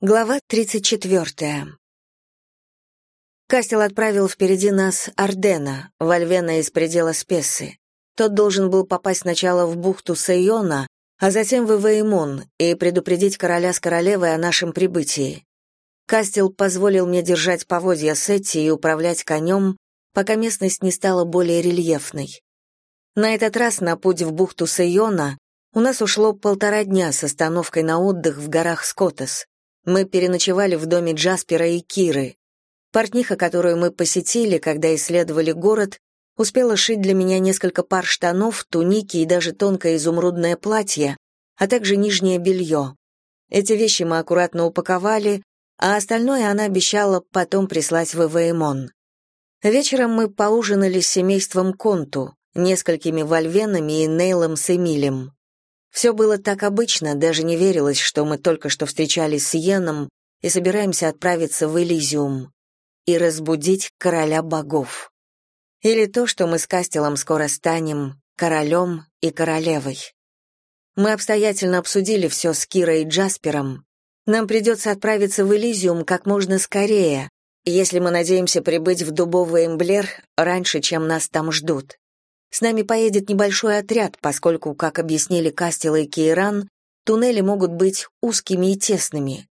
Глава 34. Кастел отправил впереди нас Ардена, Вальвена из предела Спессы. Тот должен был попасть сначала в бухту Сайона, а затем в Ивеймон и предупредить короля с королевой о нашем прибытии. Кастел позволил мне держать поводья Сетти и управлять конем, пока местность не стала более рельефной. На этот раз на путь в бухту Сайона у нас ушло полтора дня с остановкой на отдых в горах Скотес. Мы переночевали в доме Джаспера и Киры. Портниха, которую мы посетили, когда исследовали город, успела шить для меня несколько пар штанов, туники и даже тонкое изумрудное платье, а также нижнее белье. Эти вещи мы аккуратно упаковали, а остальное она обещала потом прислать в Эвеймон. Вечером мы поужинали с семейством Конту, несколькими вольвенами и Нейлом с Эмилем. Все было так обычно, даже не верилось, что мы только что встречались с Йеном и собираемся отправиться в Элизиум и разбудить короля богов. Или то, что мы с Кастелом скоро станем королем и королевой. Мы обстоятельно обсудили все с Кирой и Джаспером. Нам придется отправиться в Элизиум как можно скорее, если мы надеемся прибыть в дубовый эмблер раньше, чем нас там ждут. С нами поедет небольшой отряд, поскольку, как объяснили Кастел и Кейран, туннели могут быть узкими и тесными.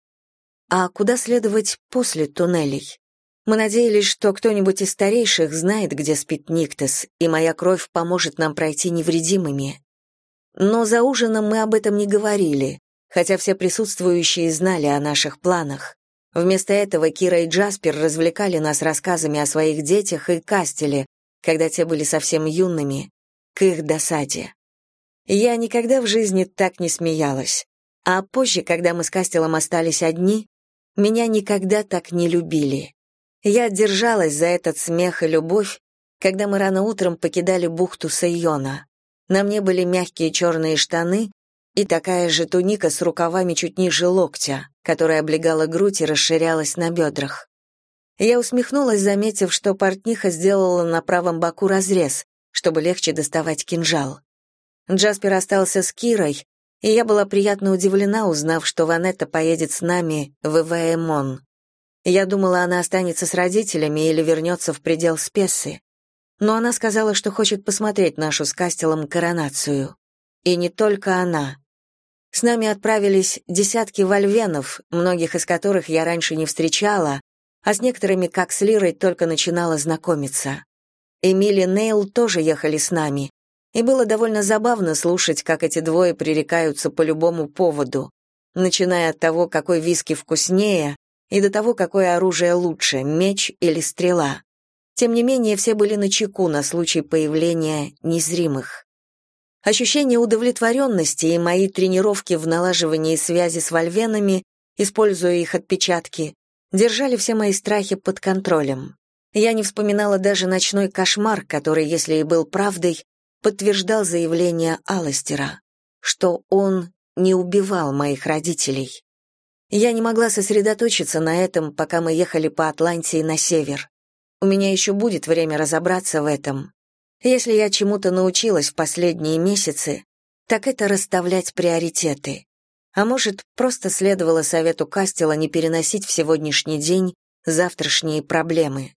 А куда следовать после туннелей? Мы надеялись, что кто-нибудь из старейших знает, где спит Никтес, и моя кровь поможет нам пройти невредимыми. Но за ужином мы об этом не говорили, хотя все присутствующие знали о наших планах. Вместо этого Кира и Джаспер развлекали нас рассказами о своих детях и Кастеле, когда те были совсем юными, к их досаде. Я никогда в жизни так не смеялась. А позже, когда мы с Кастелом остались одни, меня никогда так не любили. Я держалась за этот смех и любовь, когда мы рано утром покидали бухту Сайона. На мне были мягкие черные штаны и такая же туника с рукавами чуть ниже локтя, которая облегала грудь и расширялась на бедрах. Я усмехнулась, заметив, что портниха сделала на правом боку разрез, чтобы легче доставать кинжал. Джаспер остался с Кирой, и я была приятно удивлена, узнав, что Ванетта поедет с нами в Эваэмон. Я думала, она останется с родителями или вернется в предел Спессы. Но она сказала, что хочет посмотреть нашу с Кастелом коронацию. И не только она. С нами отправились десятки вольвенов, многих из которых я раньше не встречала, а с некоторыми, как с Лирой, только начинала знакомиться. Эмили Нейл тоже ехали с нами, и было довольно забавно слушать, как эти двое пререкаются по любому поводу, начиная от того, какой виски вкуснее, и до того, какое оружие лучше, меч или стрела. Тем не менее, все были на чеку на случай появления незримых. Ощущение удовлетворенности и мои тренировки в налаживании связи с вольвенами, используя их отпечатки, держали все мои страхи под контролем. Я не вспоминала даже ночной кошмар, который, если и был правдой, подтверждал заявление Аластера, что он не убивал моих родителей. Я не могла сосредоточиться на этом, пока мы ехали по Атлантии на север. У меня еще будет время разобраться в этом. Если я чему-то научилась в последние месяцы, так это расставлять приоритеты. А может, просто следовало совету Кастела не переносить в сегодняшний день завтрашние проблемы.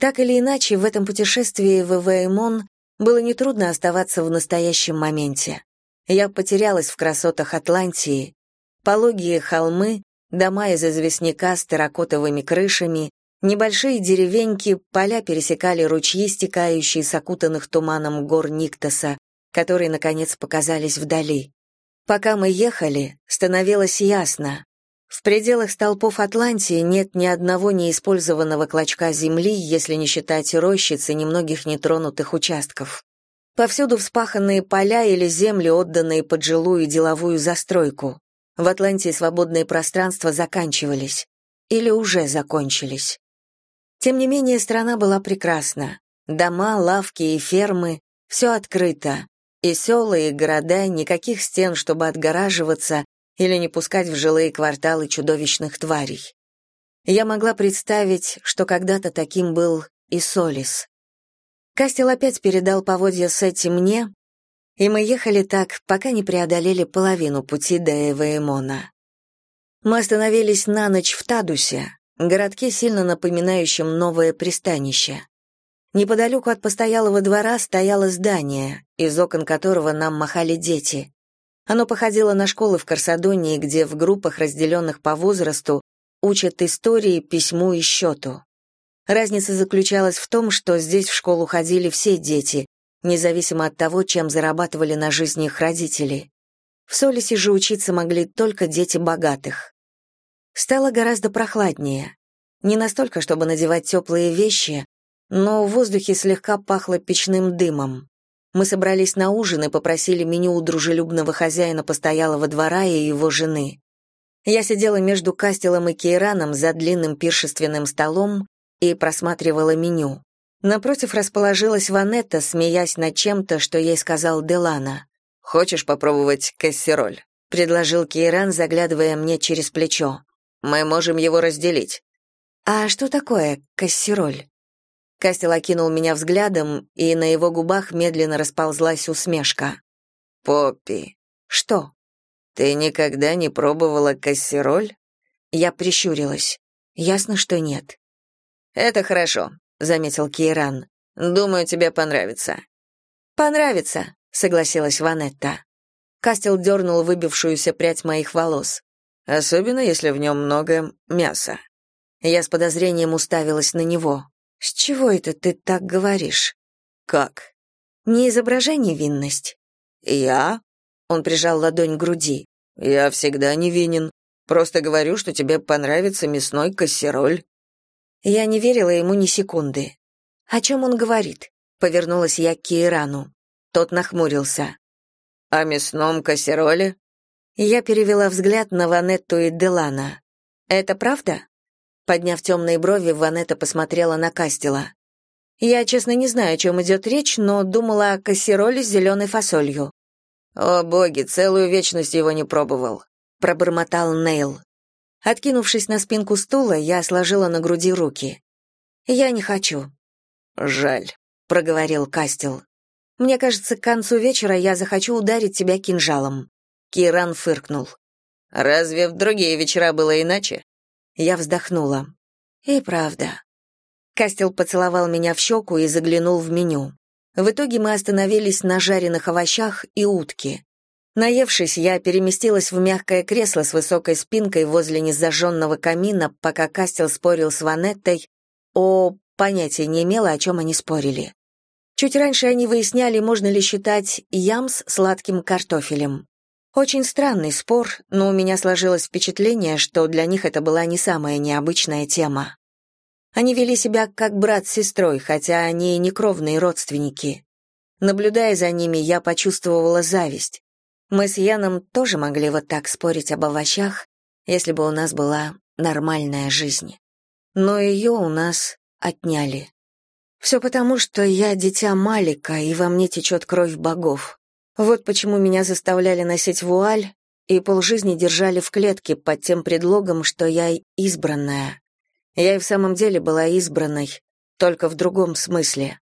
Так или иначе, в этом путешествии в Эвеймон было нетрудно оставаться в настоящем моменте. Я потерялась в красотах Атлантии, пологие холмы, дома из известняка с терракотовыми крышами, небольшие деревеньки, поля пересекали ручьи, стекающие с окутанных туманом гор Никтоса, которые, наконец, показались вдали. Пока мы ехали, становилось ясно. В пределах столпов Атлантии нет ни одного неиспользованного клочка земли, если не считать рощиц и немногих нетронутых участков. Повсюду вспаханные поля или земли, отданные под жилую и деловую застройку. В Атлантии свободные пространства заканчивались. Или уже закончились. Тем не менее, страна была прекрасна. Дома, лавки и фермы — все открыто. И села, и города, никаких стен, чтобы отгораживаться или не пускать в жилые кварталы чудовищных тварей. Я могла представить, что когда-то таким был и Солис. Кастел опять передал поводья Сетти мне, и мы ехали так, пока не преодолели половину пути до Эваэмона. Мы остановились на ночь в Тадусе, городке, сильно напоминающем новое пристанище. Неподалеку от постоялого двора стояло здание, из окон которого нам махали дети. Оно походило на школы в Корсадонии, где в группах, разделенных по возрасту, учат истории, письму и счету. Разница заключалась в том, что здесь в школу ходили все дети, независимо от того, чем зарабатывали на жизнь их родители. В Солисе же учиться могли только дети богатых. Стало гораздо прохладнее. Не настолько, чтобы надевать теплые вещи, но в воздухе слегка пахло печным дымом. Мы собрались на ужин и попросили меню у дружелюбного хозяина постоялого двора и его жены. Я сидела между Кастелом и Кейраном за длинным пиршественным столом и просматривала меню. Напротив расположилась Ванетта, смеясь над чем-то, что ей сказал Делана. «Хочешь попробовать кассероль?» — предложил Кейран, заглядывая мне через плечо. «Мы можем его разделить». «А что такое кассероль?» Кастел окинул меня взглядом, и на его губах медленно расползлась усмешка. «Поппи». «Что?» «Ты никогда не пробовала кассероль?» Я прищурилась. «Ясно, что нет». «Это хорошо», — заметил Кейран. «Думаю, тебе понравится». «Понравится», — согласилась Ванетта. Кастел дернул выбившуюся прядь моих волос. «Особенно, если в нем много мяса». Я с подозрением уставилась на него. «С чего это ты так говоришь?» «Как?» «Не изображай невинность». «Я?» Он прижал ладонь к груди. «Я всегда невинен. Просто говорю, что тебе понравится мясной кассероль». Я не верила ему ни секунды. «О чем он говорит?» Повернулась я к Киирану. Тот нахмурился. «О мясном кассероле?» Я перевела взгляд на Ванетту и Делана. «Это правда?» Подняв темные брови, Ванетта посмотрела на Кастела. «Я, честно, не знаю, о чем идет речь, но думала о кассероле с зеленой фасолью». «О, боги, целую вечность его не пробовал», — пробормотал Нейл. Откинувшись на спинку стула, я сложила на груди руки. «Я не хочу». «Жаль», — проговорил Кастел. «Мне кажется, к концу вечера я захочу ударить тебя кинжалом». Киран фыркнул. «Разве в другие вечера было иначе?» Я вздохнула. «И правда». Кастел поцеловал меня в щеку и заглянул в меню. В итоге мы остановились на жареных овощах и утке. Наевшись, я переместилась в мягкое кресло с высокой спинкой возле незажженного камина, пока Кастел спорил с Ванеттой о... понятия не имела, о чем они спорили. Чуть раньше они выясняли, можно ли считать ямс сладким картофелем. Очень странный спор, но у меня сложилось впечатление, что для них это была не самая необычная тема. Они вели себя как брат с сестрой, хотя они и не кровные родственники. Наблюдая за ними, я почувствовала зависть. Мы с Яном тоже могли вот так спорить об овощах, если бы у нас была нормальная жизнь. Но ее у нас отняли. Все потому, что я дитя Малика, и во мне течет кровь богов. Вот почему меня заставляли носить вуаль и полжизни держали в клетке под тем предлогом, что я избранная. Я и в самом деле была избранной, только в другом смысле.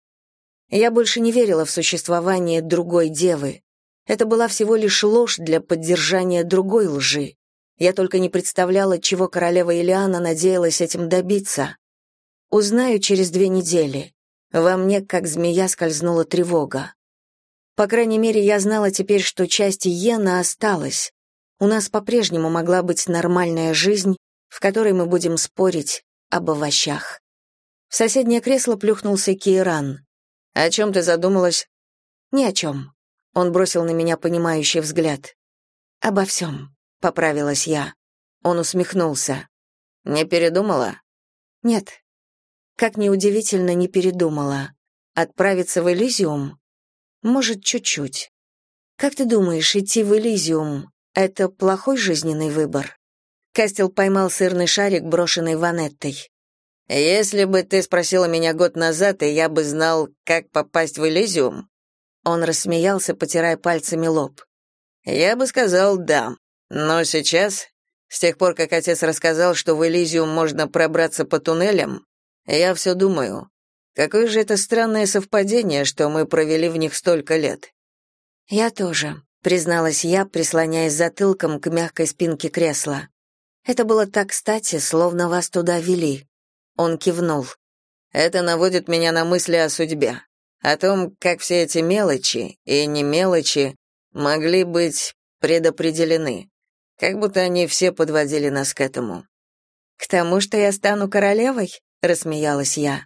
Я больше не верила в существование другой девы, это была всего лишь ложь для поддержания другой лжи. Я только не представляла, чего королева Илиана надеялась этим добиться. Узнаю через две недели. Во мне, как змея, скользнула тревога. По крайней мере, я знала теперь, что часть Йена осталась. У нас по-прежнему могла быть нормальная жизнь, в которой мы будем спорить об овощах. В соседнее кресло плюхнулся Кейран. «О чем ты задумалась?» «Ни о чем. Он бросил на меня понимающий взгляд. «Обо всем», — поправилась я. Он усмехнулся. «Не передумала?» «Нет». Как неудивительно, не передумала. Отправиться в Элизиум? Может, чуть-чуть. Как ты думаешь, идти в Элизиум — это плохой жизненный выбор? Кастел поймал сырный шарик, брошенный Ванеттой. «Если бы ты спросила меня год назад, и я бы знал, как попасть в Элизиум, он рассмеялся, потирая пальцами лоб. «Я бы сказал «да». Но сейчас, с тех пор, как отец рассказал, что в Элизиум можно пробраться по туннелям, я все думаю, какое же это странное совпадение, что мы провели в них столько лет». «Я тоже», — призналась я, прислоняясь затылком к мягкой спинке кресла. Это было так кстати, словно вас туда вели. Он кивнул. Это наводит меня на мысли о судьбе, о том, как все эти мелочи и не мелочи могли быть предопределены, как будто они все подводили нас к этому. К тому, что я стану королевой, рассмеялась я.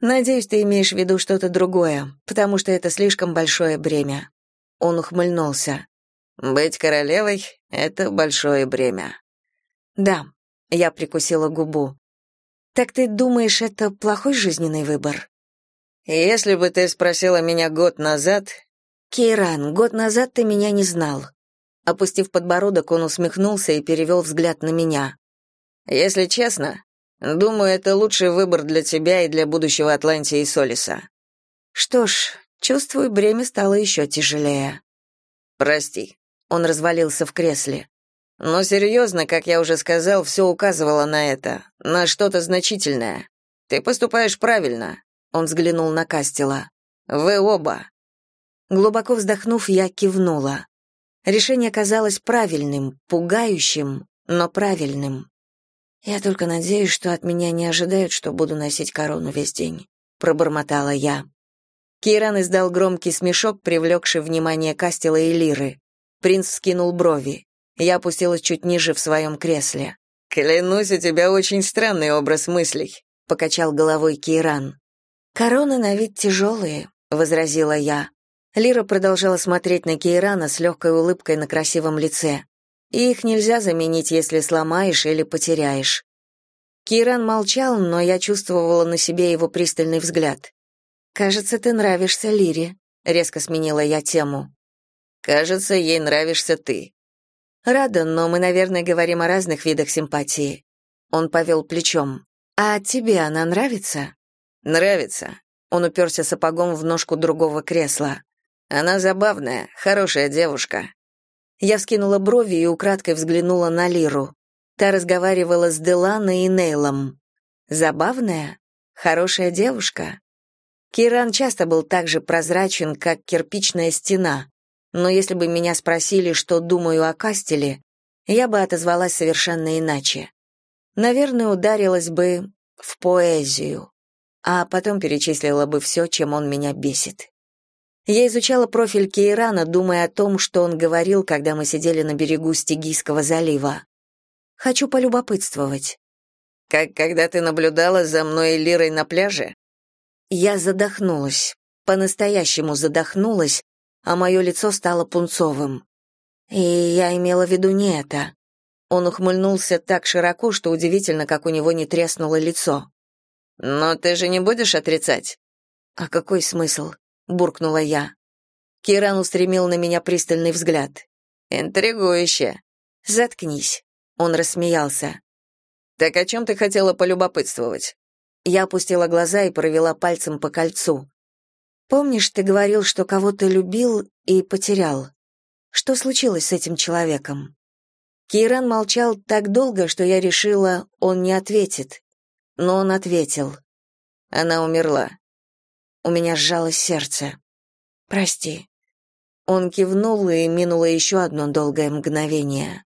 Надеюсь, ты имеешь в виду что-то другое, потому что это слишком большое бремя. Он ухмыльнулся. Быть королевой это большое бремя. Да, я прикусила губу. Так ты думаешь, это плохой жизненный выбор? Если бы ты спросила меня год назад... Кейран, год назад ты меня не знал. Опустив подбородок, он усмехнулся и перевел взгляд на меня. Если честно, думаю, это лучший выбор для тебя и для будущего Атлантии и Солиса. Что ж, чувствую, бремя стало еще тяжелее. Прости. Он развалился в кресле. Но серьезно, как я уже сказал, все указывало на это, на что-то значительное. Ты поступаешь правильно. Он взглянул на Кастела. Вы оба. Глубоко вздохнув, я кивнула. Решение казалось правильным, пугающим, но правильным. Я только надеюсь, что от меня не ожидают, что буду носить корону весь день, пробормотала я. Киран издал громкий смешок, привлекший внимание Кастела и Лиры. Принц скинул брови. Я опустилась чуть ниже в своем кресле. «Клянусь, у тебя очень странный образ мыслей», — покачал головой Кейран. «Короны на вид тяжелые», — возразила я. Лира продолжала смотреть на Кейрана с легкой улыбкой на красивом лице. И их нельзя заменить, если сломаешь или потеряешь. Кейран молчал, но я чувствовала на себе его пристальный взгляд. «Кажется, ты нравишься Лире», — резко сменила я тему. «Кажется, ей нравишься ты», Рада, но мы, наверное, говорим о разных видах симпатии. Он повел плечом. А тебе она нравится? Нравится. Он уперся сапогом в ножку другого кресла. Она забавная, хорошая девушка. Я вскинула брови и украдкой взглянула на Лиру. Та разговаривала с Деланой и Нейлом. Забавная, хорошая девушка. Киран часто был так же прозрачен, как кирпичная стена но если бы меня спросили, что думаю о Кастеле, я бы отозвалась совершенно иначе. Наверное, ударилась бы в поэзию, а потом перечислила бы все, чем он меня бесит. Я изучала профиль Кейрана, думая о том, что он говорил, когда мы сидели на берегу Стигийского залива. Хочу полюбопытствовать. Как когда ты наблюдала за мной и Лирой на пляже? Я задохнулась, по-настоящему задохнулась, а мое лицо стало пунцовым. И я имела в виду не это. Он ухмыльнулся так широко, что удивительно, как у него не треснуло лицо. «Но ты же не будешь отрицать?» «А какой смысл?» — буркнула я. Киран устремил на меня пристальный взгляд. «Интригующе». «Заткнись». Он рассмеялся. «Так о чем ты хотела полюбопытствовать?» Я опустила глаза и провела пальцем по кольцу. Помнишь, ты говорил, что кого-то любил и потерял? Что случилось с этим человеком? Кейран молчал так долго, что я решила, он не ответит. Но он ответил. Она умерла. У меня сжалось сердце. Прости. Он кивнул, и минуло еще одно долгое мгновение.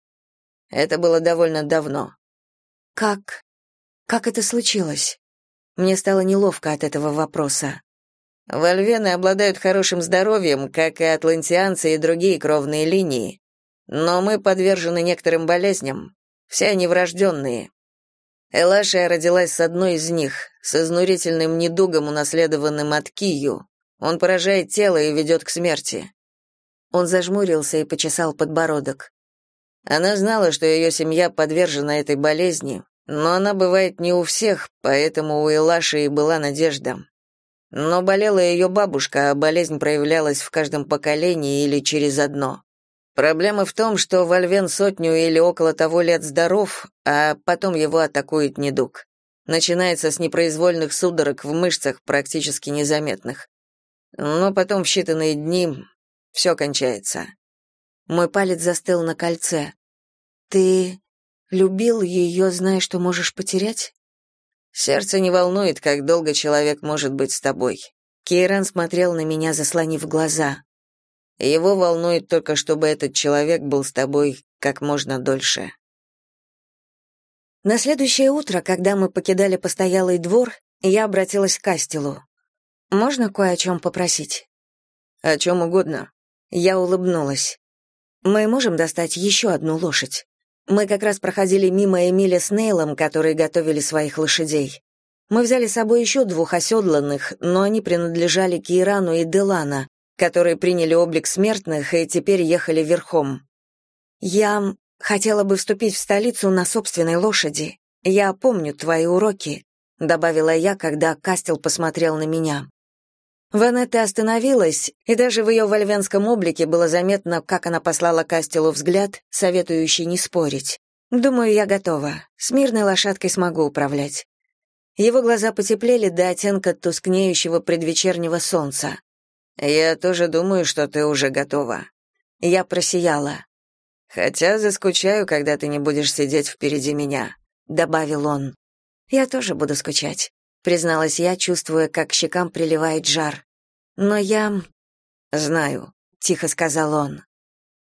Это было довольно давно. Как? Как это случилось? Мне стало неловко от этого вопроса. Вольвены обладают хорошим здоровьем, как и атлантианцы и другие кровные линии. Но мы подвержены некоторым болезням. Все они врожденные. Элашия родилась с одной из них, с изнурительным недугом, унаследованным от Кию. Он поражает тело и ведет к смерти. Он зажмурился и почесал подбородок. Она знала, что ее семья подвержена этой болезни, но она бывает не у всех, поэтому у Элаши и была надежда. Но болела ее бабушка, а болезнь проявлялась в каждом поколении или через одно. Проблема в том, что Вольвен сотню или около того лет здоров, а потом его атакует недуг. Начинается с непроизвольных судорог в мышцах, практически незаметных. Но потом в считанные дни все кончается. Мой палец застыл на кольце. Ты любил ее, зная, что можешь потерять? Сердце не волнует, как долго человек может быть с тобой. Кейран смотрел на меня, заслонив глаза. Его волнует только, чтобы этот человек был с тобой как можно дольше. На следующее утро, когда мы покидали постоялый двор, я обратилась к Кастелу. «Можно кое о чем попросить?» «О чем угодно». Я улыбнулась. «Мы можем достать еще одну лошадь? Мы как раз проходили мимо Эмиля с Нейлом, которые готовили своих лошадей. Мы взяли с собой еще двух оседланных, но они принадлежали Кирану и Делана, которые приняли облик смертных и теперь ехали верхом. Я хотела бы вступить в столицу на собственной лошади. Я помню твои уроки, добавила я, когда Кастел посмотрел на меня. Ванетта остановилась, и даже в ее вольвенском облике было заметно, как она послала Кастелу взгляд, советующий не спорить. «Думаю, я готова. С мирной лошадкой смогу управлять». Его глаза потеплели до оттенка тускнеющего предвечернего солнца. «Я тоже думаю, что ты уже готова». Я просияла. «Хотя заскучаю, когда ты не будешь сидеть впереди меня», — добавил он. «Я тоже буду скучать призналась я, чувствуя, как щекам приливает жар. Но я знаю, тихо сказал он.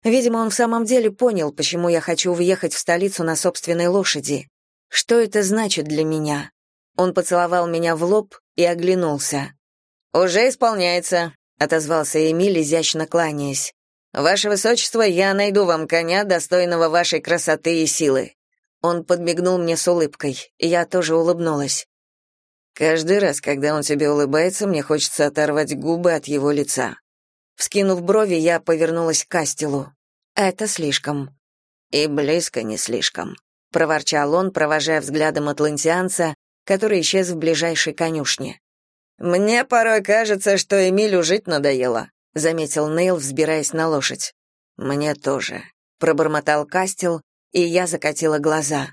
Видимо, он в самом деле понял, почему я хочу въехать в столицу на собственной лошади. Что это значит для меня? Он поцеловал меня в лоб и оглянулся. «Уже исполняется», — отозвался Эмиль, изящно кланяясь. «Ваше высочество, я найду вам коня, достойного вашей красоты и силы». Он подмигнул мне с улыбкой, и я тоже улыбнулась. Каждый раз, когда он тебе улыбается, мне хочется оторвать губы от его лица. Вскинув брови, я повернулась к Кастелу. Это слишком. И близко не слишком, проворчал он, провожая взглядом атлантианца, который исчез в ближайшей конюшне. Мне порой кажется, что Эмилю жить надоело, заметил Нейл, взбираясь на лошадь. Мне тоже, пробормотал Кастел, и я закатила глаза.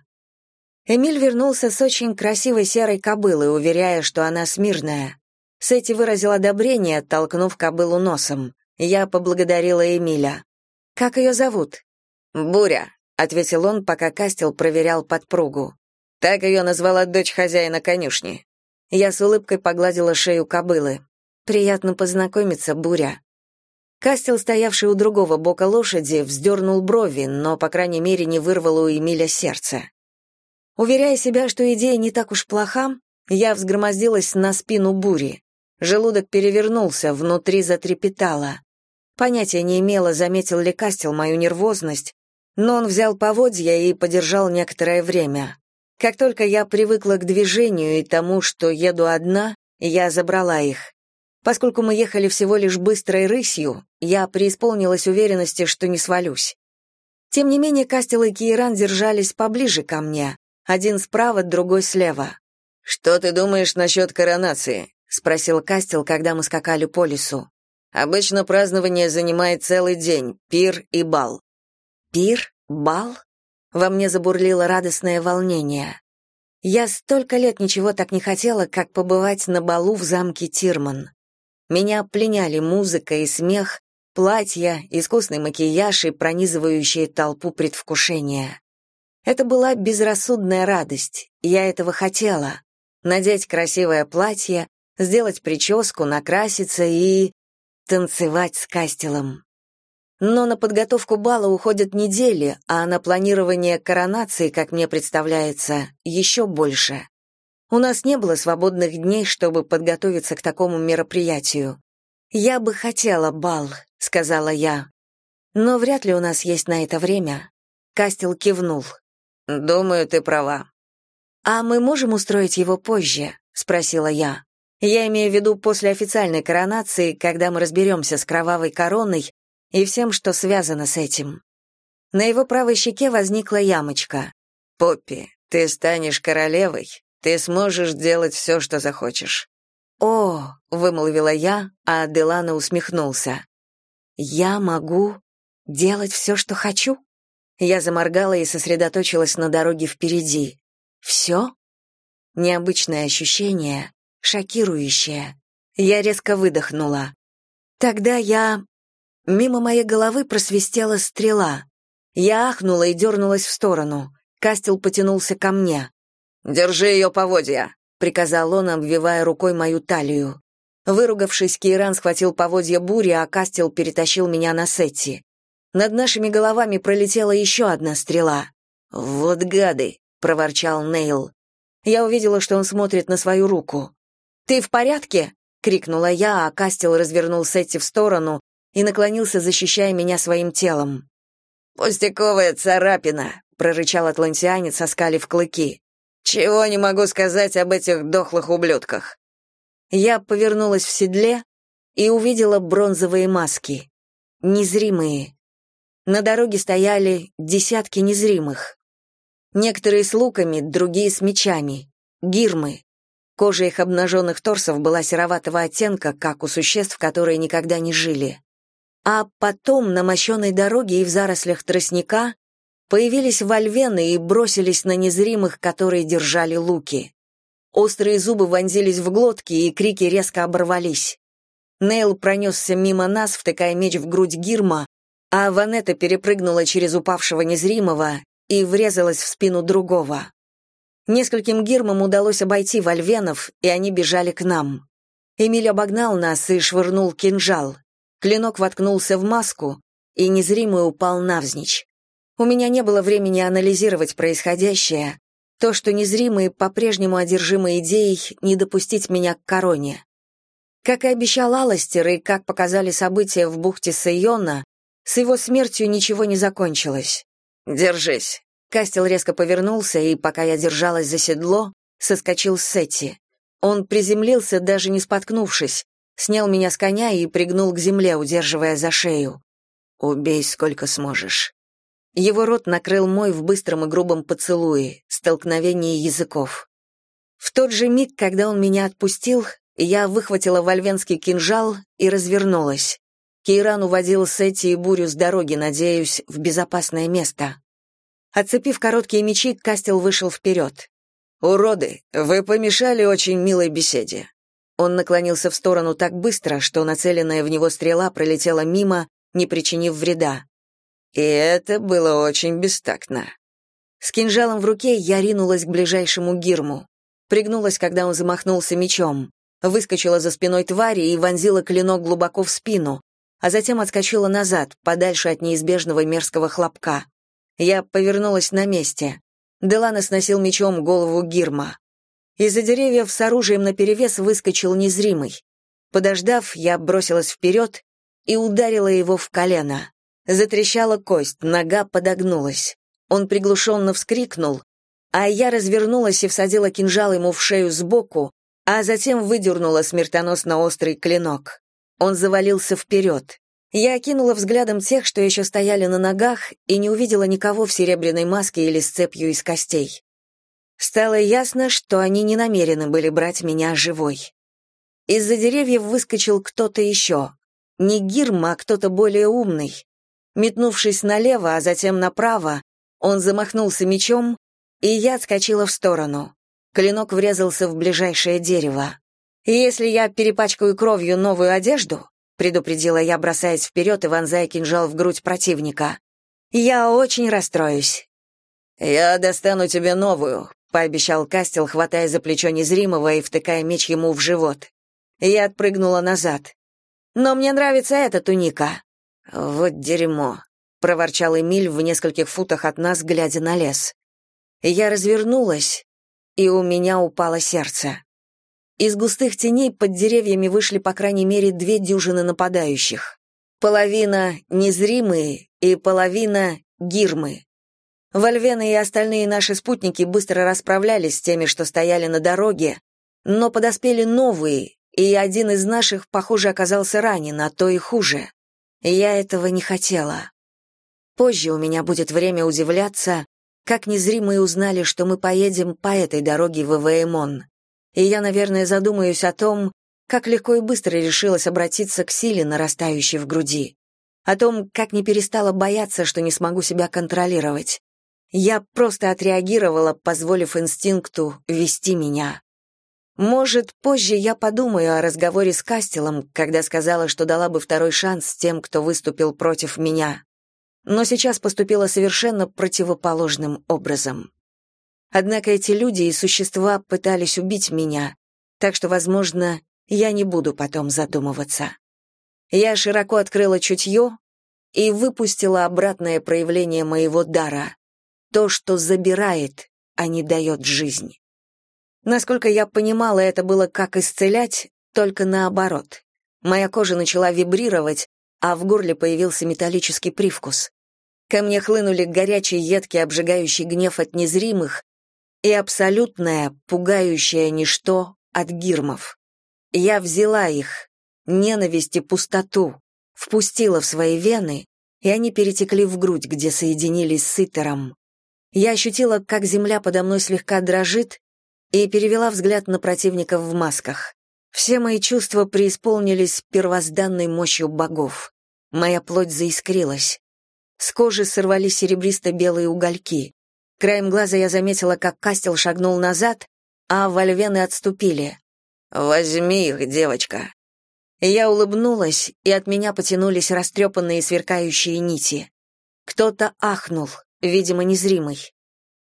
Эмиль вернулся с очень красивой серой кобылой, уверяя, что она смирная. Сэти выразил одобрение, толкнув кобылу носом. Я поблагодарила Эмиля. «Как ее зовут?» «Буря», — ответил он, пока Кастел проверял подпругу. Так ее назвала дочь хозяина конюшни. Я с улыбкой погладила шею кобылы. «Приятно познакомиться, Буря». Кастел, стоявший у другого бока лошади, вздернул брови, но, по крайней мере, не вырвал у Эмиля сердце. Уверяя себя, что идея не так уж плоха, я взгромоздилась на спину бури. Желудок перевернулся, внутри затрепетало. Понятия не имела, заметил ли Кастел мою нервозность, но он взял поводья и подержал некоторое время. Как только я привыкла к движению и тому, что еду одна, я забрала их. Поскольку мы ехали всего лишь быстрой рысью, я преисполнилась уверенности, что не свалюсь. Тем не менее, Кастел и Киеран держались поближе ко мне, один справа, другой слева. «Что ты думаешь насчет коронации?» — спросил Кастел, когда мы скакали по лесу. «Обычно празднование занимает целый день, пир и бал». «Пир? Бал?» Во мне забурлило радостное волнение. Я столько лет ничего так не хотела, как побывать на балу в замке Тирман. Меня пленяли музыка и смех, платья, искусный макияж и пронизывающие толпу предвкушения. Это была безрассудная радость, я этого хотела. Надеть красивое платье, сделать прическу, накраситься и... танцевать с Кастелом. Но на подготовку бала уходят недели, а на планирование коронации, как мне представляется, еще больше. У нас не было свободных дней, чтобы подготовиться к такому мероприятию. «Я бы хотела бал», — сказала я. «Но вряд ли у нас есть на это время». Кастел кивнул. Думаю, ты права. А мы можем устроить его позже, спросила я. Я имею в виду после официальной коронации, когда мы разберемся с кровавой короной и всем, что связано с этим. На его правой щеке возникла ямочка. Поппи, ты станешь королевой, ты сможешь делать все, что захочешь. О, вымолвила я, а Делана усмехнулся. Я могу делать все, что хочу? Я заморгала и сосредоточилась на дороге впереди. Все? Необычное ощущение, шокирующее. Я резко выдохнула. Тогда я... Мимо моей головы просвистела стрела. Я ахнула и дернулась в сторону. Кастел потянулся ко мне. «Держи ее поводья», — приказал он, обвивая рукой мою талию. Выругавшись, Кейран схватил поводья бури, а Кастел перетащил меня на Сетти. Над нашими головами пролетела еще одна стрела. «Вот гады!» — проворчал Нейл. Я увидела, что он смотрит на свою руку. «Ты в порядке?» — крикнула я, а Кастел развернул Сетти в сторону и наклонился, защищая меня своим телом. «Пустяковая царапина», — прорычал атлантианец, оскалив клыки. «Чего не могу сказать об этих дохлых ублюдках?» Я повернулась в седле и увидела бронзовые маски. Незримые. На дороге стояли десятки незримых. Некоторые с луками, другие с мечами. Гирмы. Кожа их обнаженных торсов была сероватого оттенка, как у существ, которые никогда не жили. А потом на мощенной дороге и в зарослях тростника появились вольвены и бросились на незримых, которые держали луки. Острые зубы вонзились в глотки, и крики резко оборвались. Нейл пронесся мимо нас, втыкая меч в грудь Гирма, а Ванетта перепрыгнула через упавшего незримого и врезалась в спину другого. Нескольким гирмам удалось обойти вольвенов, и они бежали к нам. Эмиль обогнал нас и швырнул кинжал. Клинок воткнулся в маску, и незримый упал навзничь. У меня не было времени анализировать происходящее, то, что незримые по-прежнему одержимы идеей не допустить меня к короне. Как и обещал Аластер, и как показали события в бухте Сайона, с его смертью ничего не закончилось. «Держись». Кастел резко повернулся, и, пока я держалась за седло, соскочил с Сетти. Он приземлился, даже не споткнувшись, снял меня с коня и пригнул к земле, удерживая за шею. «Убей сколько сможешь». Его рот накрыл мой в быстром и грубом поцелуе, столкновении языков. В тот же миг, когда он меня отпустил, я выхватила вольвенский кинжал и развернулась. Кейран уводил Сетти и Бурю с дороги, надеюсь, в безопасное место. Отцепив короткие мечи, Кастел вышел вперед. «Уроды, вы помешали очень милой беседе». Он наклонился в сторону так быстро, что нацеленная в него стрела пролетела мимо, не причинив вреда. И это было очень бестактно. С кинжалом в руке я ринулась к ближайшему гирму. Пригнулась, когда он замахнулся мечом. Выскочила за спиной твари и вонзила клинок глубоко в спину, а затем отскочила назад, подальше от неизбежного мерзкого хлопка. Я повернулась на месте. Делана сносил мечом голову Гирма. Из-за деревьев с оружием наперевес выскочил незримый. Подождав, я бросилась вперед и ударила его в колено. Затрещала кость, нога подогнулась. Он приглушенно вскрикнул, а я развернулась и всадила кинжал ему в шею сбоку, а затем выдернула смертоносно острый клинок. Он завалился вперед. Я окинула взглядом тех, что еще стояли на ногах, и не увидела никого в серебряной маске или с цепью из костей. Стало ясно, что они не намерены были брать меня живой. Из-за деревьев выскочил кто-то еще. Не Гирма, а кто-то более умный. Метнувшись налево, а затем направо, он замахнулся мечом, и я отскочила в сторону. Клинок врезался в ближайшее дерево. «Если я перепачкаю кровью новую одежду, предупредила я, бросаясь вперед и вонзая кинжал в грудь противника. «Я очень расстроюсь». «Я достану тебе новую», — пообещал Кастел, хватая за плечо незримого и втыкая меч ему в живот. Я отпрыгнула назад. «Но мне нравится эта туника». «Вот дерьмо», — проворчал Эмиль в нескольких футах от нас, глядя на лес. Я развернулась, и у меня упало сердце. Из густых теней под деревьями вышли по крайней мере две дюжины нападающих. Половина незримые и половина гирмы. Вольвены и остальные наши спутники быстро расправлялись с теми, что стояли на дороге, но подоспели новые, и один из наших, похоже, оказался ранен, а то и хуже. Я этого не хотела. Позже у меня будет время удивляться, как незримые узнали, что мы поедем по этой дороге в Эвеймон и я, наверное, задумаюсь о том, как легко и быстро решилась обратиться к силе, нарастающей в груди, о том, как не перестала бояться, что не смогу себя контролировать. Я просто отреагировала, позволив инстинкту вести меня. Может, позже я подумаю о разговоре с Кастелом, когда сказала, что дала бы второй шанс тем, кто выступил против меня. Но сейчас поступила совершенно противоположным образом. Однако эти люди и существа пытались убить меня, так что, возможно, я не буду потом задумываться. Я широко открыла чутье и выпустила обратное проявление моего дара, то, что забирает, а не дает жизнь. Насколько я понимала, это было как исцелять, только наоборот. Моя кожа начала вибрировать, а в горле появился металлический привкус. Ко мне хлынули горячий, едкий, обжигающий гнев от незримых и абсолютное, пугающее ничто от гирмов. Я взяла их, ненависть и пустоту, впустила в свои вены, и они перетекли в грудь, где соединились с Итером. Я ощутила, как земля подо мной слегка дрожит, и перевела взгляд на противников в масках. Все мои чувства преисполнились первозданной мощью богов. Моя плоть заискрилась. С кожи сорвались серебристо-белые угольки. Краем глаза я заметила, как Кастел шагнул назад, а вольвены отступили. «Возьми их, девочка». Я улыбнулась, и от меня потянулись растрепанные сверкающие нити. Кто-то ахнул, видимо, незримый.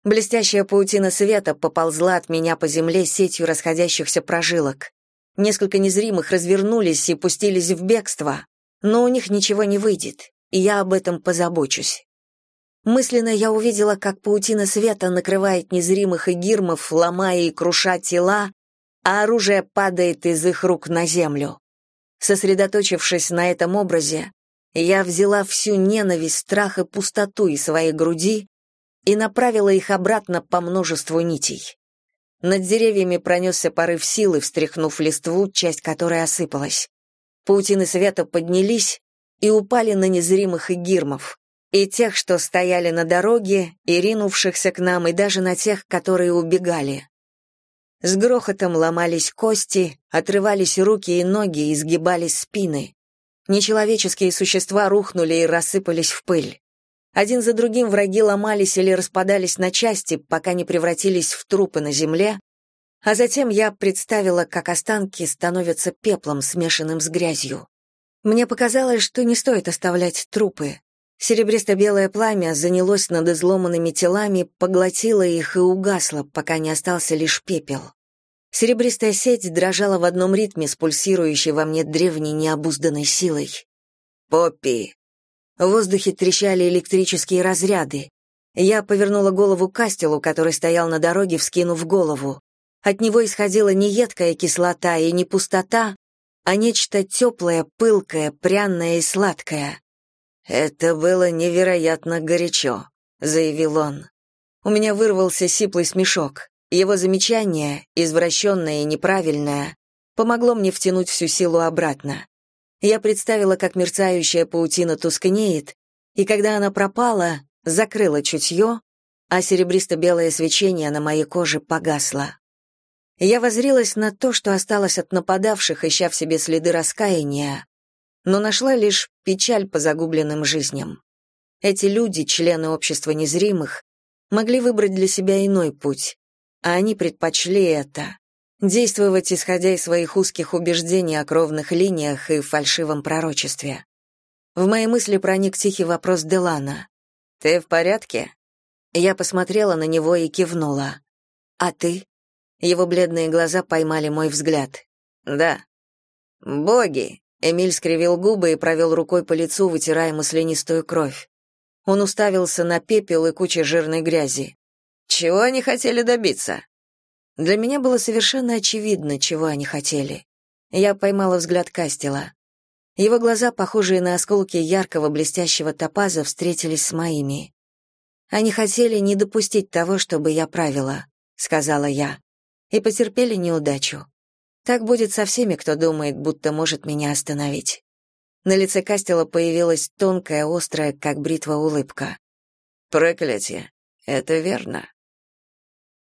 Блестящая паутина света поползла от меня по земле сетью расходящихся прожилок. Несколько незримых развернулись и пустились в бегство, но у них ничего не выйдет, и я об этом позабочусь. Мысленно я увидела, как паутина света накрывает незримых и гирмов, ломая и круша тела, а оружие падает из их рук на землю. Сосредоточившись на этом образе, я взяла всю ненависть, страх и пустоту из своей груди и направила их обратно по множеству нитей. Над деревьями пронесся порыв силы, встряхнув листву, часть которой осыпалась. Паутины света поднялись и упали на незримых и гирмов, и тех, что стояли на дороге, и ринувшихся к нам, и даже на тех, которые убегали. С грохотом ломались кости, отрывались руки и ноги, изгибались спины. Нечеловеческие существа рухнули и рассыпались в пыль. Один за другим враги ломались или распадались на части, пока не превратились в трупы на земле, а затем я представила, как останки становятся пеплом, смешанным с грязью. Мне показалось, что не стоит оставлять трупы. Серебристо-белое пламя занялось над изломанными телами, поглотило их и угасло, пока не остался лишь пепел. Серебристая сеть дрожала в одном ритме с пульсирующей во мне древней необузданной силой. «Поппи!» В воздухе трещали электрические разряды. Я повернула голову к Кастелу, который стоял на дороге, вскинув голову. От него исходила не едкая кислота и не пустота, а нечто теплое, пылкое, пряное и сладкое. «Это было невероятно горячо», — заявил он. У меня вырвался сиплый смешок. Его замечание, извращенное и неправильное, помогло мне втянуть всю силу обратно. Я представила, как мерцающая паутина тускнеет, и когда она пропала, закрыла чутье, а серебристо-белое свечение на моей коже погасло. Я возрилась на то, что осталось от нападавших, ища в себе следы раскаяния, но нашла лишь печаль по загубленным жизням. Эти люди, члены общества незримых, могли выбрать для себя иной путь, а они предпочли это действовать исходя из своих узких убеждений о кровных линиях и фальшивом пророчестве. В мои мысли проник тихий вопрос Делана. «Ты в порядке?» Я посмотрела на него и кивнула. «А ты?» Его бледные глаза поймали мой взгляд. «Да». «Боги!» Эмиль скривил губы и провел рукой по лицу, вытирая маслянистую кровь. Он уставился на пепел и кучу жирной грязи. «Чего они хотели добиться?» Для меня было совершенно очевидно, чего они хотели. Я поймала взгляд Кастела. Его глаза, похожие на осколки яркого блестящего топаза, встретились с моими. Они хотели не допустить того, чтобы я правила, сказала я, и потерпели неудачу. Так будет со всеми, кто думает, будто может меня остановить. На лице Кастела появилась тонкая, острая, как бритва улыбка. Проклятие. Это верно.